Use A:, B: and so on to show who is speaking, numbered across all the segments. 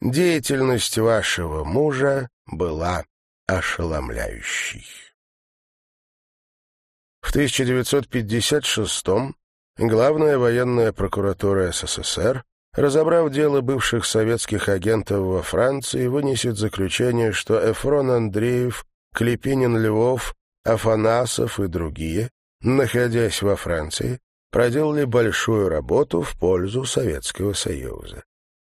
A: Деятельность вашего мужа была ошеломляющей. В 1956-м Главная военная прокуратура СССР, разобрав дело бывших советских агентов во Франции, вынесет заключение, что Эфрон Андреев, Клепинин Львов, Афанасов и другие, находясь во Франции, проделали большую работу в пользу Советского Союза.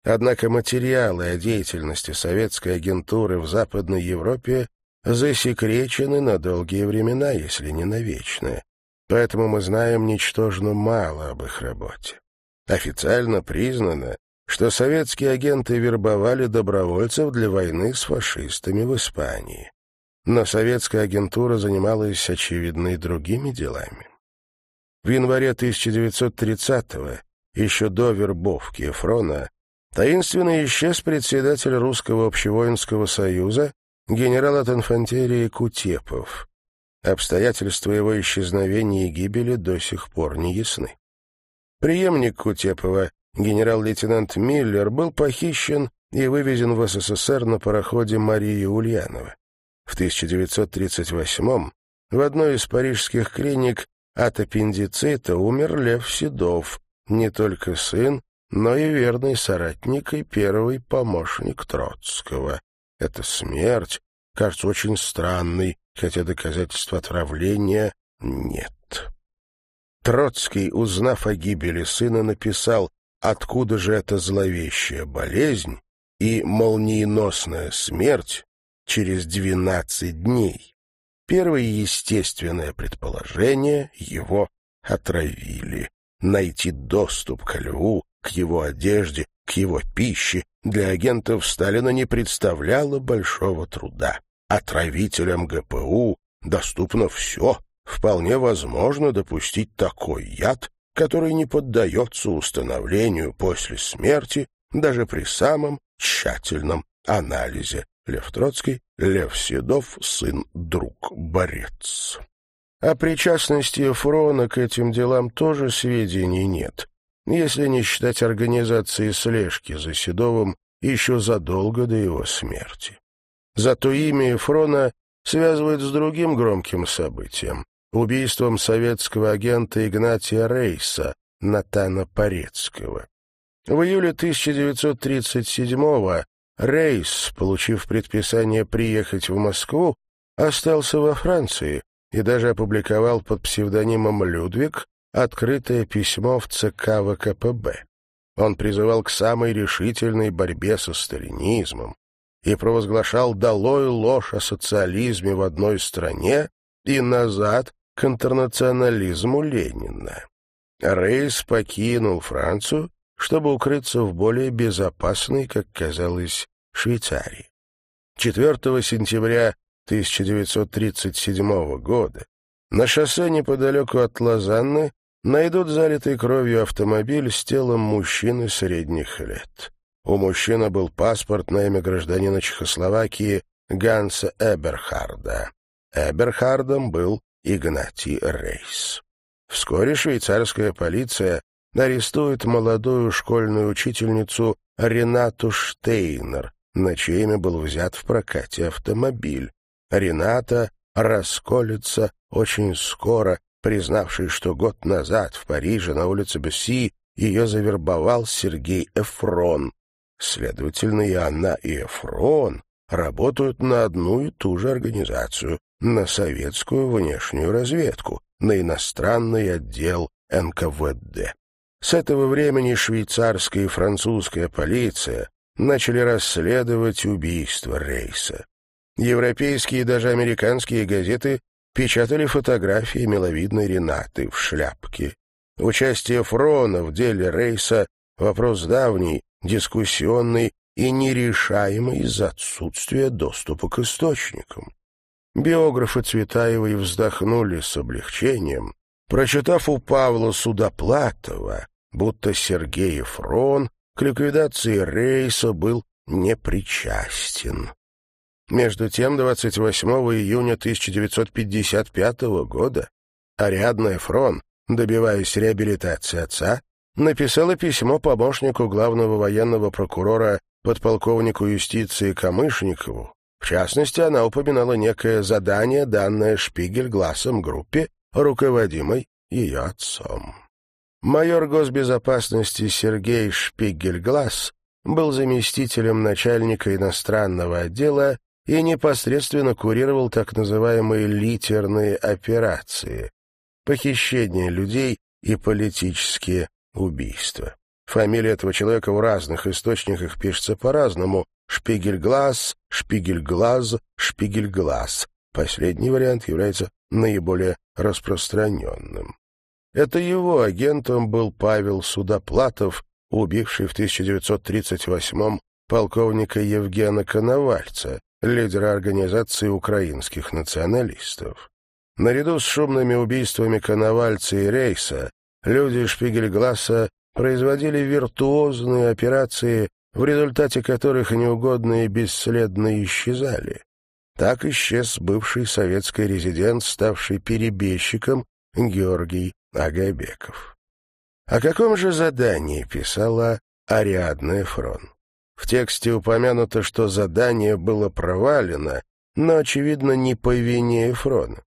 A: Однако материалы о деятельности советской агентуры в Западной Европе засекречены на долгие времена, если не на вечное поэтому мы знаем ничтожно мало об их работе. Официально признано, что советские агенты вербовали добровольцев для войны с фашистами в Испании. Но советская агентура занималась, очевидно, и другими делами. В январе 1930-го, еще до вербовки Эфрона, таинственно исчез председатель Русского общевоинского союза генерал от инфантерии Кутепов. Обстоятельства его исчезновения и гибели до сих пор не ясны. Преемник Кутепова, генерал-лейтенант Миллер, был похищен и вывезен в СССР на пароходе Марии Ульянова. В 1938-м в одной из парижских клиник от аппендицита умер Лев Седов, не только сын, но и верный соратник и первый помощник Троцкого. Эта смерть кажется очень странной, хотя доказательств отравления нет. Троцкий, узнав о гибели сына, написал «Откуда же эта зловещая болезнь и молниеносная смерть через двенадцать дней?» Первое естественное предположение — его отравили. Найти доступ к льву, к его одежде, к его пище для агентов Сталина не представляло большого труда. Отравителям ГПУ доступно все. Вполне возможно допустить такой яд, который не поддается установлению после смерти даже при самом тщательном анализе. Лев Троцкий, Лев Седов, сын, друг, борец. О причастности Фрона к этим делам тоже сведений нет, если не считать организации слежки за Седовым еще задолго до его смерти. Зато имя Эфрона связывают с другим громким событием — убийством советского агента Игнатия Рейса, Натана Порецкого. В июле 1937-го Рейс, получив предписание приехать в Москву, остался во Франции и даже опубликовал под псевдонимом «Людвиг» открытое письмо в ЦК ВКПБ. Он призывал к самой решительной борьбе со сталинизмом, и провозглашал долой ложь о социализме в одной стране и назад к интернационализму Ленина. Рейс покинул Францию, чтобы укрыться в более безопасной, как казалось, Швейцарии. 4 сентября 1937 года на шоссе неподалеку от Лозанны найдут залитый кровью автомобиль с телом мужчины средних лет. У мужчины был паспорт на имя гражданина Чехословакии Ганса Эберхарда. Эберхардом был Игнатий Рейс. Вскоре швейцарская полиция арестует молодую школьную учительницу Ренату Штейнер, на чье имя был взят в прокате автомобиль. Рената расколется очень скоро, признавший, что год назад в Париже на улице Бесси ее завербовал Сергей Эфрон, Следовательно, и она, и Эфрон работают на одну и ту же организацию, на советскую внешнюю разведку, на иностранный отдел НКВД. С этого времени швейцарская и французская полиция начали расследовать убийство Рейса. Европейские и даже американские газеты печатали фотографии миловидной Ренаты в шляпке. Участие Фрона в деле Рейса — вопрос давний, дискуссионный и нерешаемый из-за отсутствия доступа к источникам. Биографы Цветаевой вздохнули с облегчением, прочитав у Павла Судоплатова, будто Сергей Фрон к ликвидации рейса был непричастен. Между тем, 28 июня 1955 года Ариадна Фрон, добиваясь реабилитации отца, написала письмо помощнику главного военного прокурора подполковнику юстиции Камышникову. В частности, она упоминала некое задание, данное Шпигель-глазом группе, руководимой ее отцом. Майор госбезопасности Сергей Шпигель-Глаз был заместителем начальника иностранного отдела и непосредственно курировал так называемые литерные операции — похищение людей и политические убийства. Фамилия этого человека в разных источниках пишется по-разному. Шпигельглаз, Шпигельглаз, Шпигельглаз. Последний вариант является наиболее распространенным. Это его агентом был Павел Судоплатов, убивший в 1938-м полковника Евгена Коновальца, лидера организации украинских националистов. Наряду с шумными убийствами Коновальца и Рейса, люди Шпигельгласа производили виртуозные операции, в результате которых неугодные бесследно исчезали. Так исчез бывший советский резидент, ставший перебежчиком Георгий Агайбеков. О каком же задании писала Ариадна Эфрон? В тексте упомянуто, что задание было провалено, но, очевидно, не по вине Эфрона.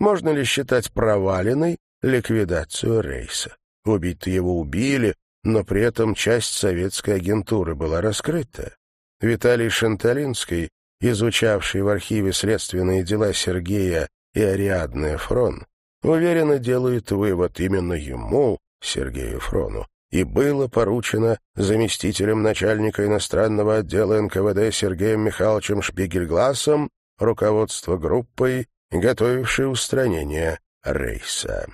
A: Можно ли считать проваленной ликвидацию рейса? Убить его убили, но при этом часть советской агентуры была раскрыта. Виталий Шанталинский, изучавший в архиве следственные дела Сергея и Ариадны Фрон, уверенно делает вывод именно ему, Сергею Фрону, и было поручено заместителем начальника иностранного отдела НКВД Сергеем Михайловичем Шпигельгласом руководство группой, готовившей устранение рейса.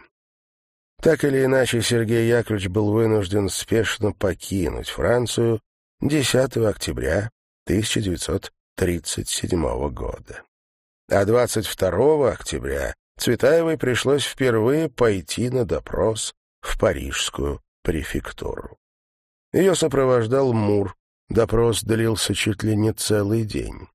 A: Так или иначе, Сергей Яковлевич был вынужден спешно покинуть Францию 10 октября 1937 года. А 22 октября Цветаевой пришлось впервые пойти на допрос в парижскую префектуру. Ее сопровождал Мур. Допрос длился чуть ли не целый день.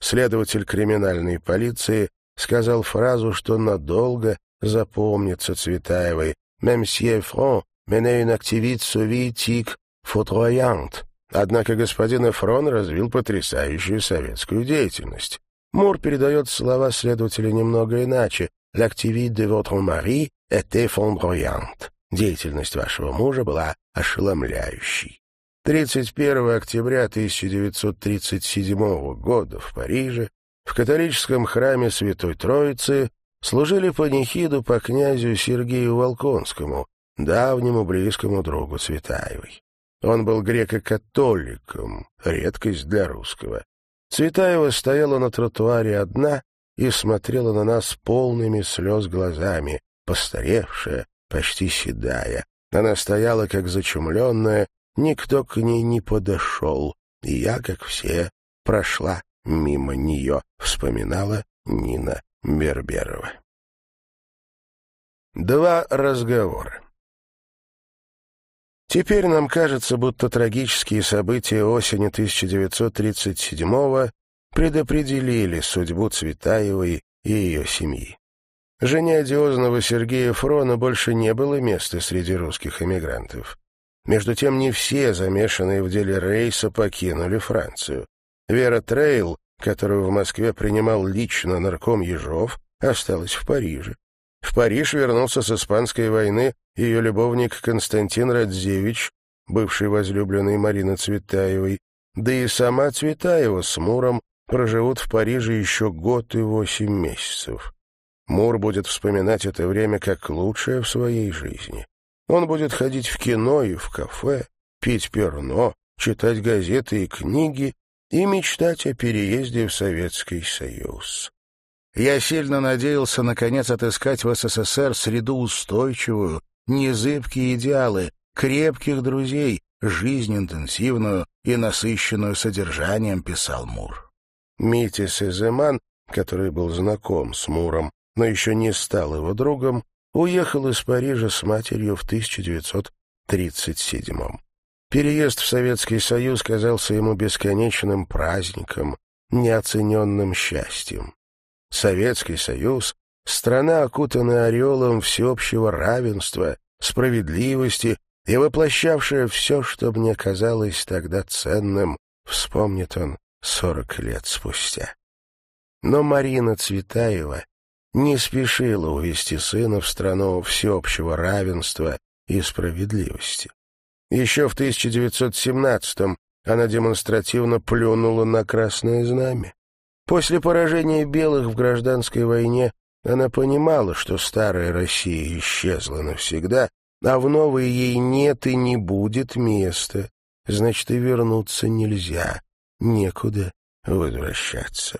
A: Следователь криминальной полиции сказал фразу, что надолго запомнится Цветаевой, Мемсье Фрон une activité soviétique foudroyante. Однако господин Эфрон развил потрясающую советскую деятельность. Мур передает слова следователя немного иначе. «L'activité de votre mari était foudroyante». Деятельность вашего мужа была ошеломляющей. 31 октября 1937 года в Париже в католическом храме Святой Троицы служили панихиду по князю Сергею Волконскому, давнему близкому другу Цветаевой. Он был греко-католиком, редкость для русского. Цветаева стояла на тротуаре одна и смотрела на нас полными слез глазами, постаревшая, почти седая. Она стояла, как зачумленная, никто к ней не подошел, и я, как все, прошла мимо нее, вспоминала Нина Берберова. Два разговора. Теперь нам кажется, будто трагические события осени 1937-го предопределили судьбу Цветаевой и ее семьи. Жене одиозного Сергея Эфрона больше не было места среди русских эмигрантов. Между тем, не все замешанные в деле рейса покинули Францию. Вера Трейл которую в Москве принимал лично нарком Ежов, осталась в Париже. В Париж вернулся с Испанской войны ее любовник Константин Радзевич, бывший возлюбленный Марины Цветаевой, да и сама Цветаева с Муром проживут в Париже еще год и восемь месяцев. Мур будет вспоминать это время как лучшее в своей жизни. Он будет ходить в кино и в кафе, пить перно, читать газеты и книги и мечтать о переезде в Советский Союз. Я сильно надеялся, наконец, отыскать в СССР среду устойчивую, незыбкие идеалы, крепких друзей, жизнь интенсивную и насыщенную содержанием, писал Мур. Митя Сеземан, который был знаком с Муром, но еще не стал его другом, уехал из Парижа с матерью в 1937 -м. Переезд в Советский Союз казался ему бесконечным праздником, неоцененным счастьем. Советский Союз — страна, окутанная ореолом всеобщего равенства, справедливости и воплощавшая все, что мне казалось тогда ценным вспомнит он сорок лет спустя. Но Марина Цветаева не спешила увести сына в страну всеобщего равенства и справедливости. Еще в 1917-м она демонстративно плюнула на красное знамя. После поражения белых в гражданской войне она понимала, что старая Россия исчезла навсегда, а в новой ей нет и не будет места. Значит, и вернуться нельзя, некуда возвращаться.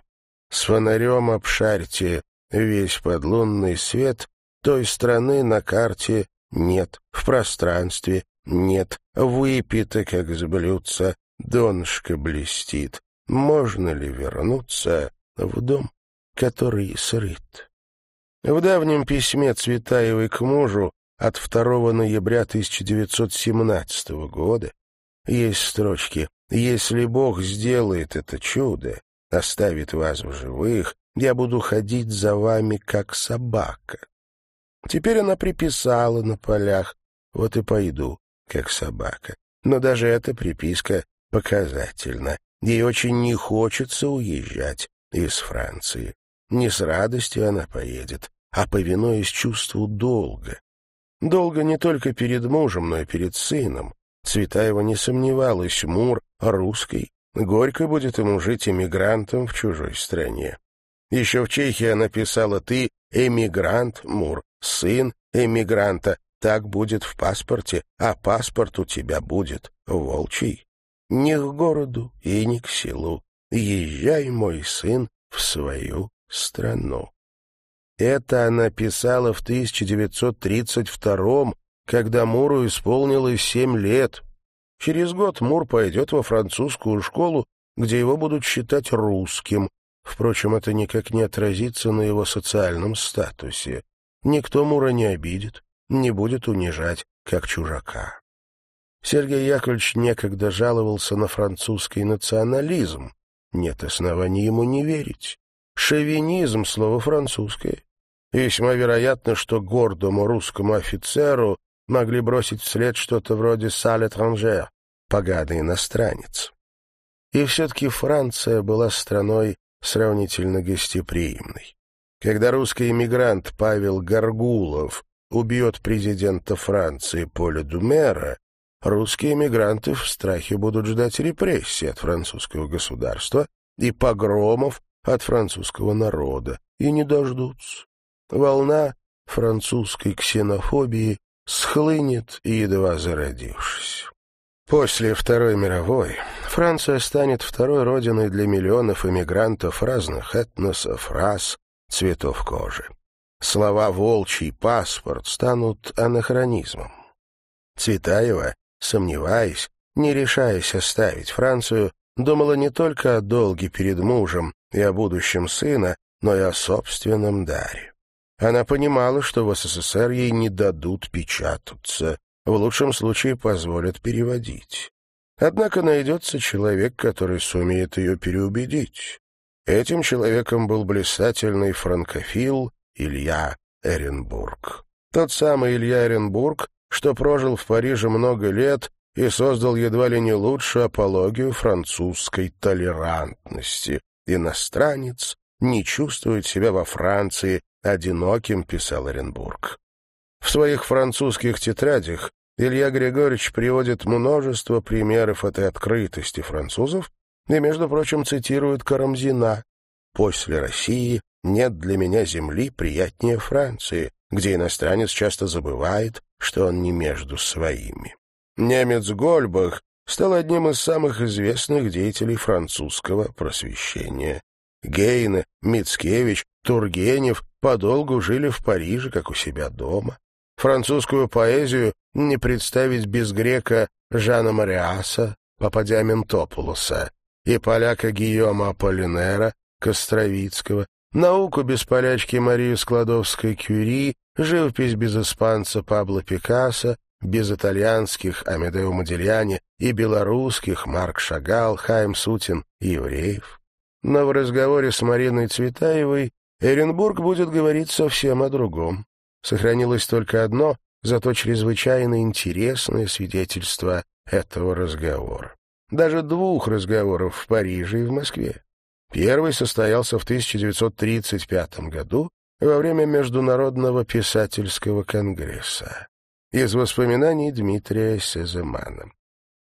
A: С фонарем обшарьте весь подлунный свет, той страны на карте нет, в пространстве нет, выпито, как с блюдца, донышко блестит. Можно ли вернуться в дом, который срыт? В давнем письме Цветаевой к мужу от 2 ноября 1917 года есть строчки «Если Бог сделает это чудо, оставит вас в живых, я буду ходить за вами, как собака». Теперь она приписала на полях «Вот и пойду, как собака». Но даже эта приписка показательна. Ей очень не хочется уезжать из Франции. Не с радостью она поедет, а повинуясь чувству долга. Долго не только перед мужем, но и перед сыном. Цветаева не сомневалась, Мур русский. Горько будет ему жить эмигрантом в чужой стране. Еще в Чехии она писала «Ты эмигрант, Мур, сын эмигранта, так будет в паспорте, а паспорт у тебя будет волчий. Ни к городу и ни к селу. Езжай, мой сын, в свою страну». Это она писала в 1932-м, когда Муру исполнилось семь лет. Через год Мур пойдет во французскую школу, где его будут считать русским. Впрочем, это никак не отразится на его социальном статусе. Никто Мура не обидит, не будет унижать, как чужака. Сергей Яковлевич некогда жаловался на французский национализм. Нет оснований ему не верить. Шовинизм — слово французское. Весьма вероятно, что гордому русскому офицеру могли бросить вслед что-то вроде «саль étrangère» — «поганый иностранец». И все-таки Франция была страной сравнительно гостеприимной. Когда русский эмигрант Павел Горгулов убьет президента Франции Поля Думера, русские эмигранты в страхе будут ждать репрессий от французского государства и погромов от французского народа, и не дождутся. Волна французской ксенофобии схлынет, едва зародившись. После Второй мировой Франция станет второй родиной для миллионов иммигрантов разных этносов, рас, цветов кожи. Слова «волчий паспорт» станут анахронизмом. Цветаева, сомневаясь, не решаясь оставить Францию, думала не только о долге перед мужем и о будущем сына, но и о собственном даре. Она понимала, что в СССР ей не дадут печататься, в лучшем случае позволят переводить. Однако найдется человек, который сумеет ее переубедить. Этим человеком был блистательный франкофил Илья Эренбург. Тот самый Илья Эренбург, что прожил в Париже много лет и создал едва ли не лучшую апологию французской толерантности. Иностранец не чувствует себя во Франции одиноким, писал Оренбург. В своих французских тетрадях Илья Григорьевич приводит множество примеров этой открытости французов и, между прочим, цитирует Карамзина «После России нет для меня земли приятнее Франции, где иностранец часто забывает, что он не между своими». Немец Гольбах стал одним из самых известных деятелей французского просвещения. Гейне, Мицкевич, Тургенев подолгу жили в Париже, как у себя дома. Французскую поэзию не представить без грека Жана Мариаса, Пападя Ментопулоса, и поляка Гийома Аполлинера, Костровицкого, науку без полячки Марии Складовской-Кюри, живопись без испанца Пабло Пикассо, без итальянских Амедео Модильяне и белорусских Марк Шагал, Хайм Сутин и евреев. Но в разговоре с Мариной Цветаевой Эренбург будет говорить совсем о другом. Сохранилось только одно, зато чрезвычайно интересное свидетельство этого разговора. даже двух разговоров в Париже и в Москве. Первый состоялся в 1935 году во время Международного писательского конгресса. Из воспоминаний Дмитрия Сеземана.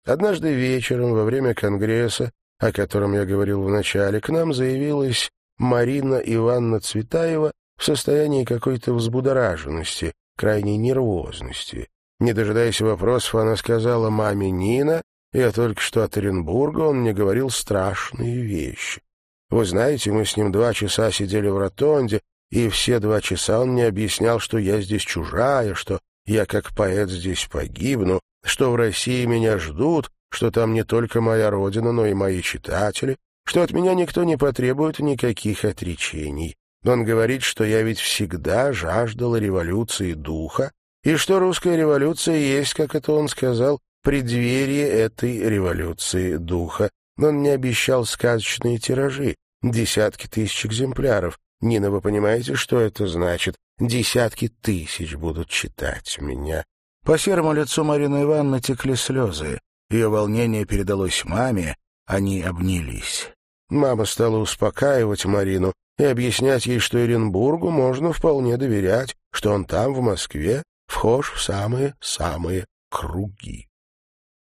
A: Однажды вечером во время конгресса, о котором я говорил в начале, к нам заявилась Марина Ивановна Цветаева в состоянии какой-то взбудораженности, крайней нервозности. Не дожидаясь вопросов, она сказала маме Нина, я только что от Оренбурга, он мне говорил страшные вещи. Вы знаете, мы с ним два часа сидели в ротонде, и все два часа он мне объяснял, что я здесь чужая, что я как поэт здесь погибну, что в России меня ждут, что там не только моя родина, но и мои читатели, что от меня никто не потребует никаких отречений. Он говорит, что я ведь всегда жаждала революции духа, и что русская революция есть, как это он сказал, преддверие этой революции духа. Он не обещал сказочные тиражи, десятки тысяч экземпляров. Нина, вы понимаете, что это значит? Десятки тысяч будут читать меня. По серому лицу Марины Ивановны текли слезы. Ее волнение передалось маме, они обнялись. Мама стала успокаивать Марину и объяснять ей, что Оренбургу можно вполне доверять, что он там, в Москве, вхож в самые-самые круги.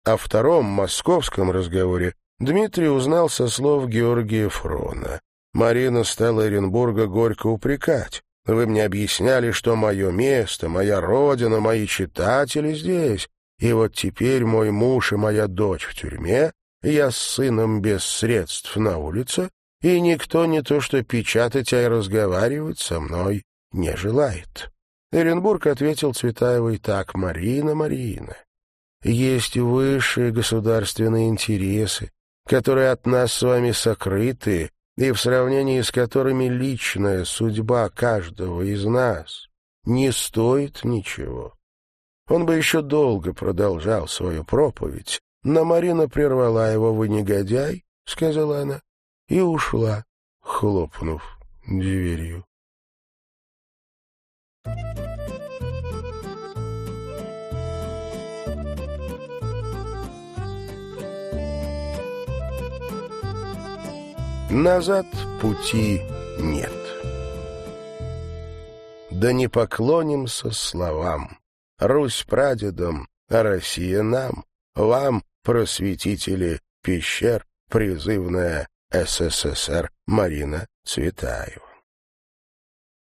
A: О втором московском разговоре Дмитрий узнал со слов Георгия Фрона. Марина стала Оренбурга горько упрекать. «Вы мне объясняли, что мое место, моя родина, мои читатели здесь, и вот теперь мой муж и моя дочь в тюрьме, я с сыном без средств на улице, и никто не то что печатать, а и разговаривать со мной не желает». Оренбург ответил Цветаевой так, «Марина, Марина, есть высшие государственные интересы, которые от нас с вами сокрыты, и в сравнении с которыми личная судьба каждого из нас не стоит ничего. Он бы еще долго продолжал свою проповедь, но Марина прервала его «Вы негодяй», — сказала она, и ушла, хлопнув дверью. Назад пути нет. Да не поклонимся словам. Русь прадедам, а Россия нам. Вам, просветители пещер, призывная СССР Марина Цветаева.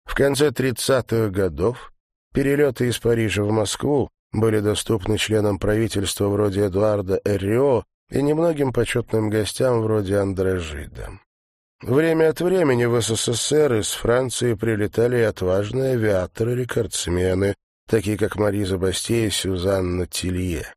A: В конце 30-х годов перелеты из Парижа в Москву были доступны членам правительства вроде Эдуарда Эррио и немногим почетным гостям вроде Андре Жида. Время от времени в СССР из Франции прилетали отважные авиаторы-рекордсмены, такие как Мариза Бастея и Сюзанна Тилье.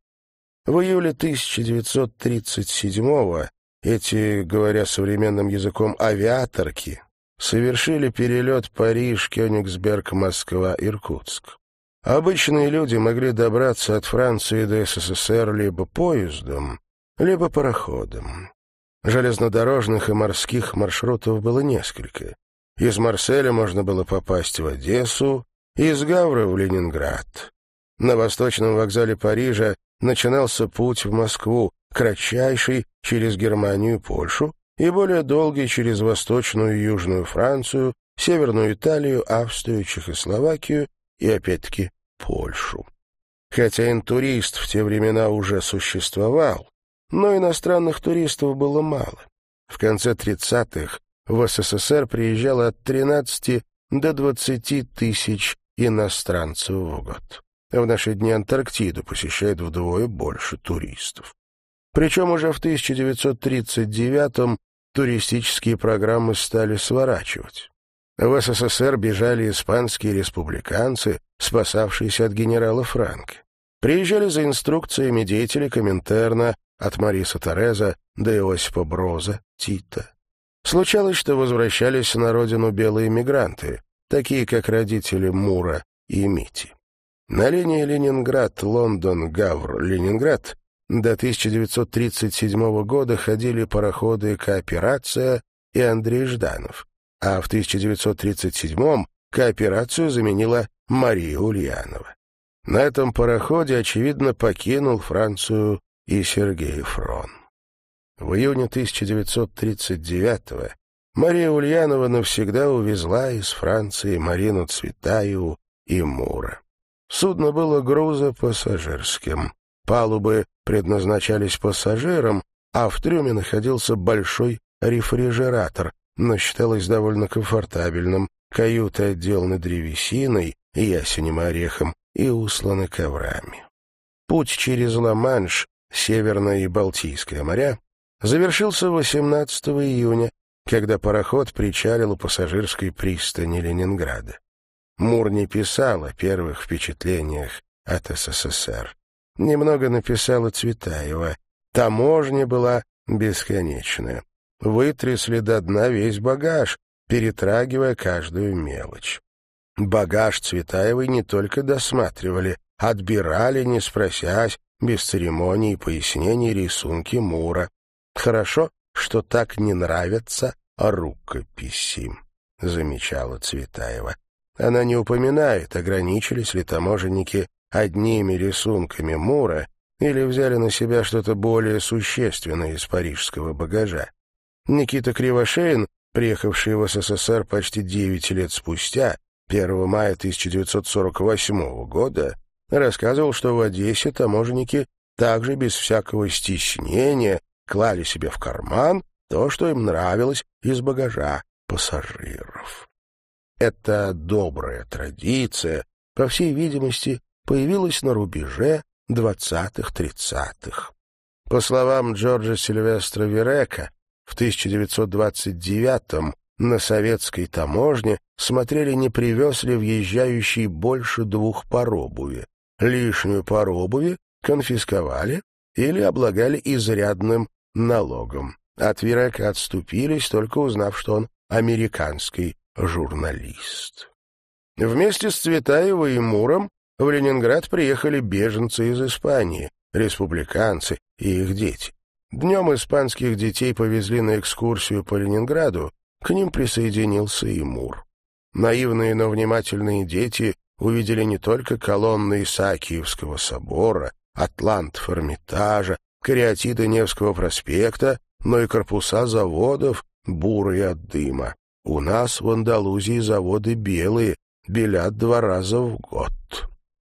A: В июле 1937-го эти, говоря современным языком, авиаторки совершили перелет Париж, Кёнигсберг, Москва, Иркутск. Обычные люди могли добраться от Франции до СССР либо поездом, либо пароходом. Железнодорожных и морских маршрутов было несколько. Из Марселя можно было попасть в Одессу, из Гавра в Ленинград. На восточном вокзале Парижа начинался путь в Москву, кратчайший через Германию и Польшу, и более долгий через Восточную и Южную Францию, Северную Италию, Австрию, Чехословакию и, опять-таки, Польшу. Хотя интурист в те времена уже существовал, но иностранных туристов было мало. В конце 30-х в СССР приезжало от 13 до 20 тысяч иностранцев в год. В наши дни Антарктиду посещает вдвое больше туристов. Причем уже в 1939-м туристические программы стали сворачивать. В СССР бежали испанские республиканцы, спасавшиеся от генерала Франка. Приезжали за инструкциями деятели Коминтерна, от Мариса Тереза до Иосипа Броза, Тита. Случалось, что возвращались на родину белые мигранты, такие как родители Мура и Мити. На линии Ленинград-Лондон-Гавр-Ленинград до 1937 года ходили пароходы «Кооперация» и Андрей Жданов, а в 1937 кооперацию заменила Мария Ульянова. На этом пароходе, очевидно, покинул Францию и Сергей Фрон. В июне 1939-го Мария Ульянова навсегда увезла из Франции Марину Цветаеву и Мура. Судно было грузопассажирским. Палубы предназначались пассажирам, а в трюме находился большой рефрижератор, но считалось довольно комфортабельным. Каюты отделаны древесиной, ясенем и орехом и усланы коврами. Путь через Ла-Манш, Северное и Балтийское моря, завершился 18 июня, когда пароход причалил у пассажирской пристани Ленинграда. Мур не писал о первых впечатлениях от СССР. Немного написала Цветаева. Таможня была бесконечная. Вытрясли до дна весь багаж, перетрагивая каждую мелочь. Багаж Цветаевой не только досматривали, отбирали, не спросясь, без церемоний и пояснений рисунки Мура. Хорошо, что так не нравятся рукописи, замечала Цветаева. Она не упоминает, ограничились ли таможенники одними рисунками Мура или взяли на себя что-то более существенное из парижского багажа. Никита Кривошеин, приехавший в СССР почти девять лет спустя, 1 мая 1948 года, рассказывал, что в Одессе таможенники также без всякого стеснения клали себе в карман то, что им нравилось из багажа пассажиров. Эта добрая традиция, по всей видимости, появилась на рубеже 20-30-х. По словам Джорджа Сильвестра Верека, в 1929-м на советской таможне смотрели, не привез ли въезжающий больше двух пар обуви. Лишнюю пару обуви конфисковали или облагали изрядным налогом. От Вирека отступились, только узнав, что он американский журналист. Вместе с Цветаевой и Муром в Ленинград приехали беженцы из Испании, республиканцы и их дети. Днем испанских детей повезли на экскурсию по Ленинграду, к ним присоединился и Мур. Наивные, но внимательные дети увидели не только колонны Исаакиевского собора, атлант Эрмитажа, кариатиды Невского проспекта, но и корпуса заводов, бурые от дыма. У нас в Андалузии заводы белые, белят два раза в год.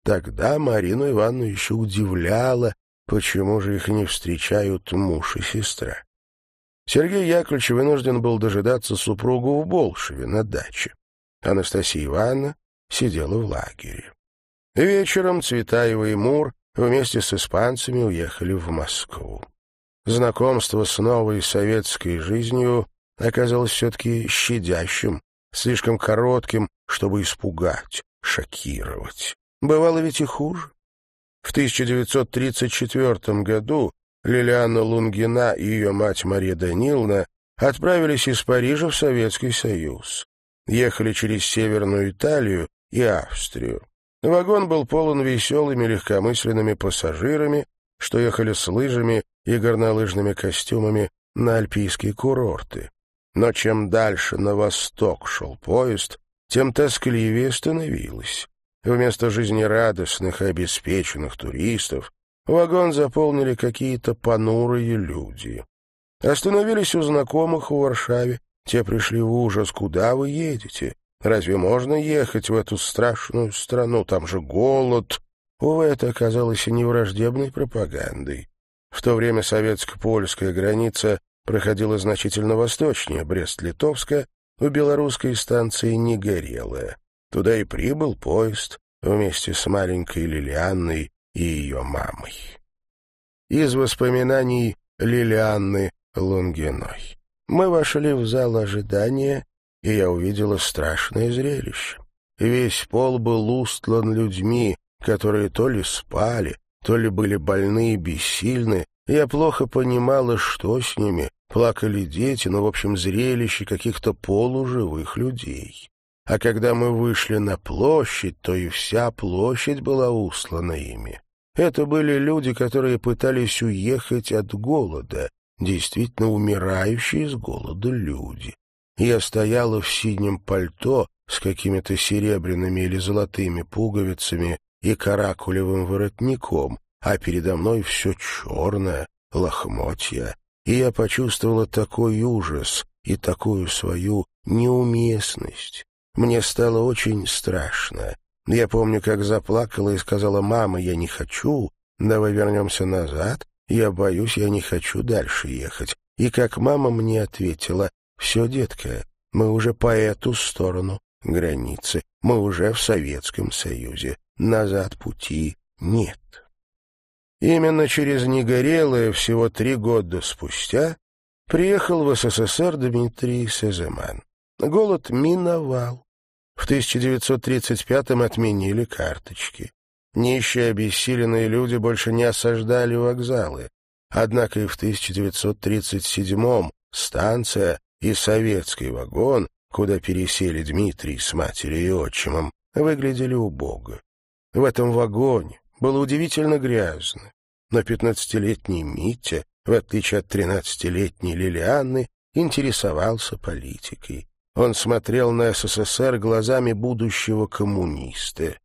A: Тогда Марину Ивановну еще удивляло, Почему же их не встречают муж и сестра? Сергей Яковлевич вынужден был дожидаться супругу в Болшеве на даче. Анастасия Ивановна сидела в лагере. Вечером Цветаева и Мур вместе с испанцами уехали в Москву. Знакомство с новой советской жизнью оказалось все-таки щадящим, слишком коротким, чтобы испугать, шокировать. Бывало ведь и хуже. В 1934 году Лилиана Лунгина и ее мать Мария Даниловна отправились из Парижа в Советский Союз. Ехали через Северную Италию и Австрию. Вагон был полон веселыми легкомысленными пассажирами, что ехали с лыжами и горнолыжными костюмами на альпийские курорты. Но чем дальше на восток шел поезд, тем тоскливее становилось. Вместо жизнерадостных и обеспеченных туристов вагон заполнили какие-то понурые люди. Остановились у знакомых в Варшаве. Те пришли в ужас. Куда вы едете? Разве можно ехать в эту страшную страну? Там же голод. Увы, это оказалось и не враждебной пропагандой. В то время советско-польская граница проходила значительно восточнее Брест-Литовска, у белорусской станции Негорелая. Туда и прибыл поезд вместе с маленькой Лилианной и ее мамой. Из воспоминаний Лилианны Лунгиной. Мы вошли в зал ожидания, и я увидела страшное зрелище. Весь пол был устлан людьми, которые то ли спали, то ли были больны и бессильны. Я плохо понимала, что с ними. Плакали дети, но, в общем, зрелище каких-то полуживых людей. А когда мы вышли на площадь, то и вся площадь была услана ими. Это были люди, которые пытались уехать от голода, действительно умирающие с голода люди. Я стояла в синем пальто с какими-то серебряными или золотыми пуговицами и каракулевым воротником, а передо мной все черное, лохмотья и я почувствовала такой ужас и такую свою неуместность. Мне стало очень страшно. Я помню, как заплакала и сказала, «Мама, я не хочу, давай вернемся назад, я боюсь, я не хочу дальше ехать». И как мама мне ответила, «Все, детка, мы уже по эту сторону границы, мы уже в Советском Союзе, назад пути нет». Именно через Негорелое всего три года спустя приехал в СССР Дмитрий Сеземан. Голод миновал. В 1935-м отменили карточки. Нищие обессиленные люди больше не осаждали вокзалы. Однако и в 1937-м станция и советский вагон, куда пересели Дмитрий с матерью и отчимом, выглядели убого. В этом вагоне было удивительно грязно, но пятнадцатилетний Митя, в отличие от тринадцатилетней Лилианны, интересовался политикой. Он смотрел на СССР глазами будущего коммуниста.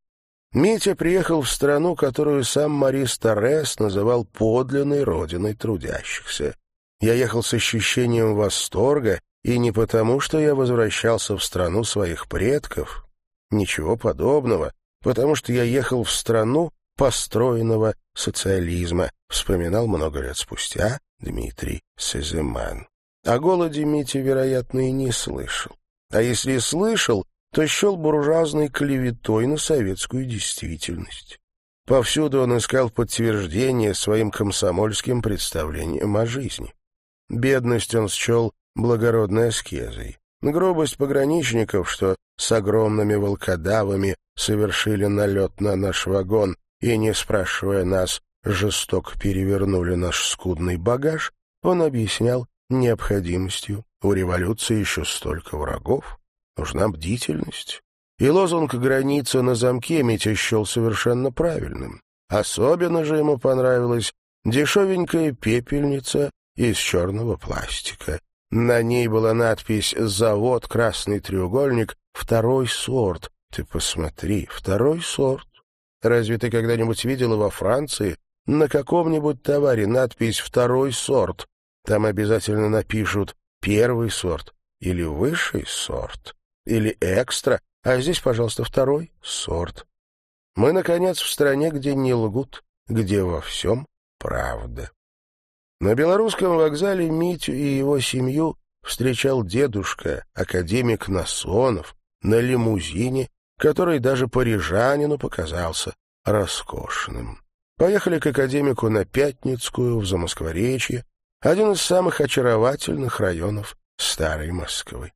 A: Митя приехал в страну, которую сам Марис Торрес называл подлинной родиной трудящихся. Я ехал с ощущением восторга, и не потому, что я возвращался в страну своих предков. Ничего подобного, потому что я ехал в страну построенного социализма, вспоминал много лет спустя Дмитрий Сеземан. О голоде Митя, вероятно, и не слышал. А если и слышал, то счел буржуазной клеветой на советскую действительность. Повсюду он искал подтверждение своим комсомольским представлениям о жизни. Бедность он счел благородной аскезой. Грубость пограничников, что с огромными волкодавами совершили налет на наш вагон и, не спрашивая нас, жестоко перевернули наш скудный багаж, он объяснял необходимостью. У революции еще столько врагов. Нужна бдительность. И лозунг «граница на замке» Митя счел совершенно правильным. Особенно же ему понравилась дешевенькая пепельница из черного пластика. На ней была надпись «Завод Красный треугольник, второй сорт». Ты посмотри, второй сорт. Разве ты когда-нибудь видела во Франции на каком-нибудь товаре надпись «второй сорт»? Там обязательно напишут «первый сорт» или «высший сорт» или «экстра», а здесь, пожалуйста, второй сорт. Мы, наконец, в стране, где не лгут, где во всем правда. На белорусском вокзале Митю и его семью встречал дедушка, академик Насонов, на лимузине, который даже парижанину показался роскошным. Поехали к академику на Пятницкую, в Замоскворечье, один из самых очаровательных районов старой Москвы.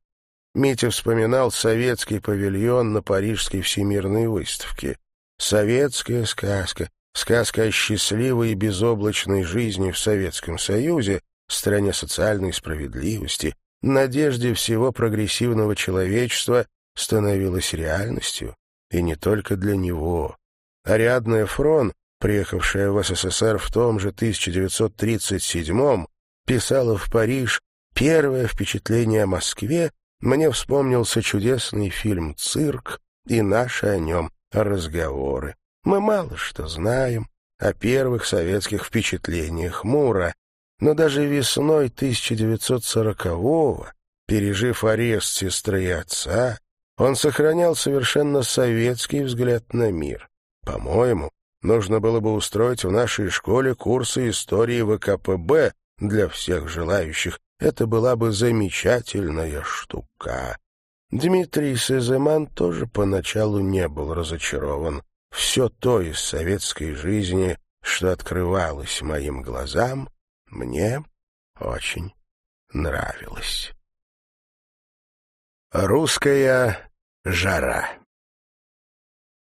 A: Митя вспоминал советский павильон на Парижской всемирной выставке. Советская сказка, сказка о счастливой и безоблачной жизни в Советском Союзе, стране социальной справедливости, надежде всего прогрессивного человечества становилась реальностью, и не только для него. Ариадна Эфрон, приехавшая в СССР в том же 1937 писала в Париж «Первое впечатление о Москве мне вспомнился чудесный фильм «Цирк» и наши о нем разговоры. Мы мало что знаем о первых советских впечатлениях Мура, но даже весной 1940-го, пережив арест сестры и отца, он сохранял совершенно советский взгляд на мир. По-моему, нужно было бы устроить в нашей школе курсы истории ВКПБ для всех желающих, это была бы замечательная штука. Дмитрий Сеземан тоже поначалу не был разочарован. Все то из советской жизни, что открывалось моим глазам, мне очень нравилось. Русская жара